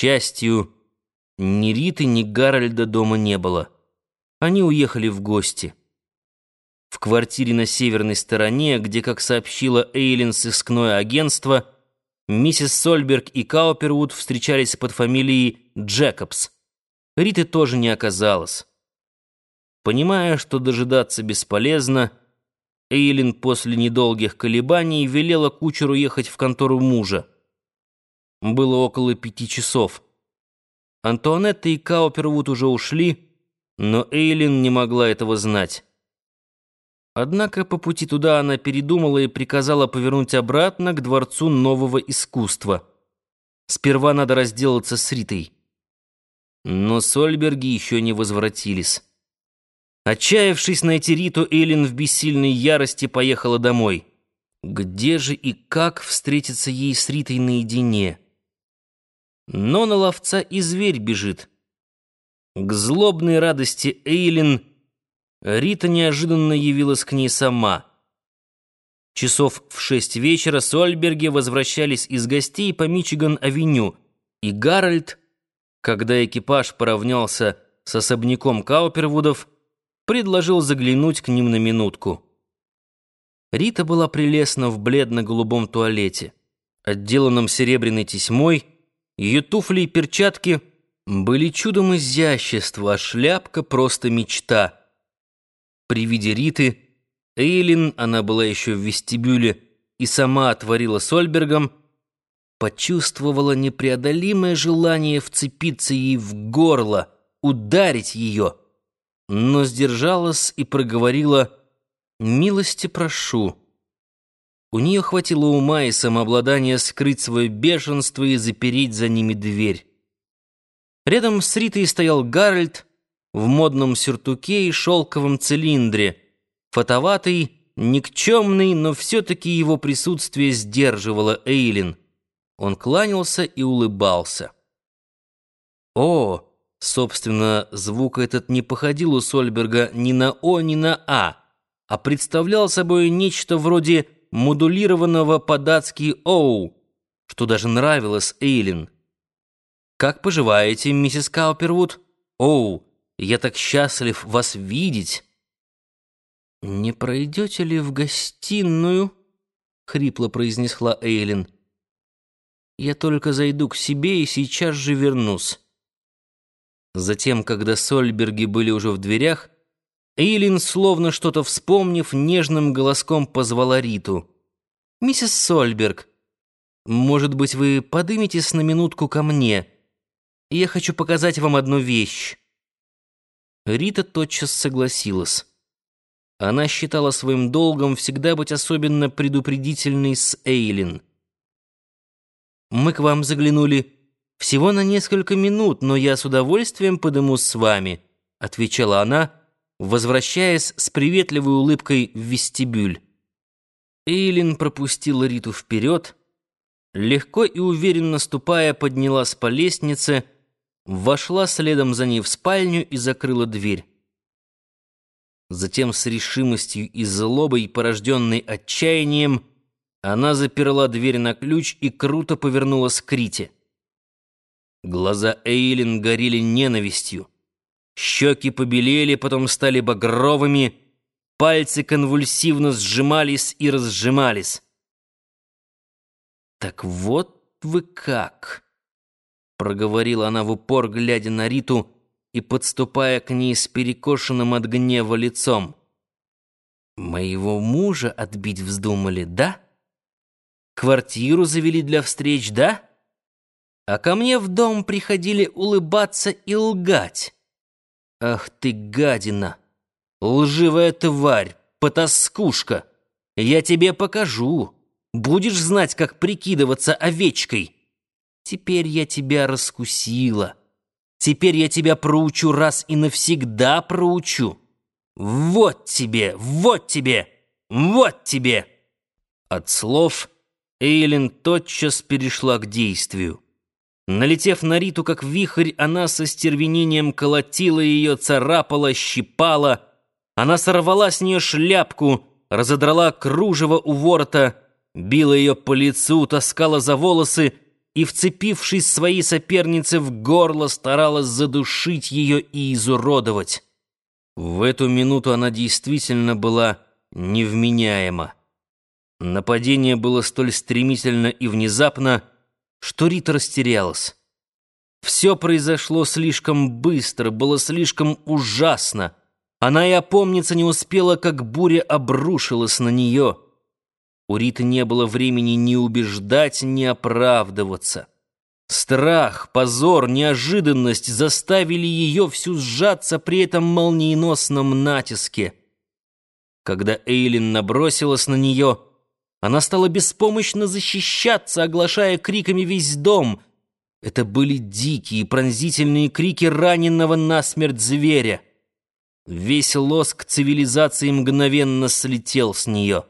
счастью, ни Риты, ни Гарольда дома не было. Они уехали в гости. В квартире на северной стороне, где, как сообщила Эйлин сыскное агентство, миссис Сольберг и Каупервуд встречались под фамилией Джекобс. Риты тоже не оказалось. Понимая, что дожидаться бесполезно, Эйлин после недолгих колебаний велела кучеру ехать в контору мужа. Было около пяти часов. Антуанетта и Каупервуд уже ушли, но Эйлин не могла этого знать. Однако по пути туда она передумала и приказала повернуть обратно к Дворцу нового искусства. Сперва надо разделаться с Ритой. Но Сольберги еще не возвратились. Отчаявшись найти Риту, Эйлин в бессильной ярости поехала домой. Где же и как встретиться ей с Ритой наедине? Но на ловца и зверь бежит. К злобной радости Эйлин Рита неожиданно явилась к ней сама. Часов в шесть вечера Сольберги возвращались из гостей по Мичиган-авеню, и Гарольд, когда экипаж поравнялся с особняком Каупервудов, предложил заглянуть к ним на минутку. Рита была прелестна в бледно-голубом туалете, отделанном серебряной тесьмой, ее туфли и перчатки были чудом изящества, а шляпка — просто мечта. При виде Риты Эйлин, она была еще в вестибюле, и сама отворила Сольбергом, почувствовала непреодолимое желание вцепиться ей в горло, ударить ее — но сдержалась и проговорила «Милости прошу». У нее хватило ума и самообладания скрыть свое бешенство и запереть за ними дверь. Рядом с Ритой стоял Гарольд в модном сюртуке и шелковом цилиндре, фотоватый, никчемный, но все-таки его присутствие сдерживало Эйлин. Он кланялся и улыбался. «О!» Собственно, звук этот не походил у Сольберга ни на О, ни на А, а представлял собой нечто вроде модулированного по-датски «оу», что даже нравилось Эйлин. «Как поживаете, миссис Каупервуд? Оу, я так счастлив вас видеть!» «Не пройдете ли в гостиную?» — хрипло произнесла Эйлин. «Я только зайду к себе и сейчас же вернусь». Затем, когда Сольберги были уже в дверях, Эйлин, словно что-то вспомнив, нежным голоском позвала Риту. «Миссис Сольберг, может быть, вы подыметесь на минутку ко мне? Я хочу показать вам одну вещь». Рита тотчас согласилась. Она считала своим долгом всегда быть особенно предупредительной с Эйлин. «Мы к вам заглянули...» «Всего на несколько минут, но я с удовольствием подыму с вами», — отвечала она, возвращаясь с приветливой улыбкой в вестибюль. Эйлин пропустила Риту вперед, легко и уверенно ступая, поднялась по лестнице, вошла следом за ней в спальню и закрыла дверь. Затем с решимостью и злобой, порожденной отчаянием, она заперла дверь на ключ и круто повернулась к Рите. Глаза Эйлин горели ненавистью. Щеки побелели, потом стали багровыми, пальцы конвульсивно сжимались и разжимались. «Так вот вы как!» — проговорила она в упор, глядя на Риту и подступая к ней с перекошенным от гнева лицом. «Моего мужа отбить вздумали, да? Квартиру завели для встреч, да?» а ко мне в дом приходили улыбаться и лгать. Ах ты, гадина! Лживая тварь, потаскушка! Я тебе покажу. Будешь знать, как прикидываться овечкой. Теперь я тебя раскусила. Теперь я тебя проучу раз и навсегда проучу. Вот тебе, вот тебе, вот тебе!» От слов Эйлин тотчас перешла к действию. Налетев на Риту, как вихрь, она со стервенением колотила ее, царапала, щипала. Она сорвала с нее шляпку, разодрала кружево у ворота, била ее по лицу, таскала за волосы и, вцепившись своей сопернице в горло, старалась задушить ее и изуродовать. В эту минуту она действительно была невменяема. Нападение было столь стремительно и внезапно, что Рита растерялась. Все произошло слишком быстро, было слишком ужасно. Она и опомниться не успела, как буря обрушилась на нее. У Риты не было времени ни убеждать, ни оправдываться. Страх, позор, неожиданность заставили ее всю сжаться при этом молниеносном натиске. Когда Эйлин набросилась на нее, она стала беспомощно защищаться, оглашая криками весь дом. Это были дикие, пронзительные крики раненого насмерть зверя. Весь лоск цивилизации мгновенно слетел с нее.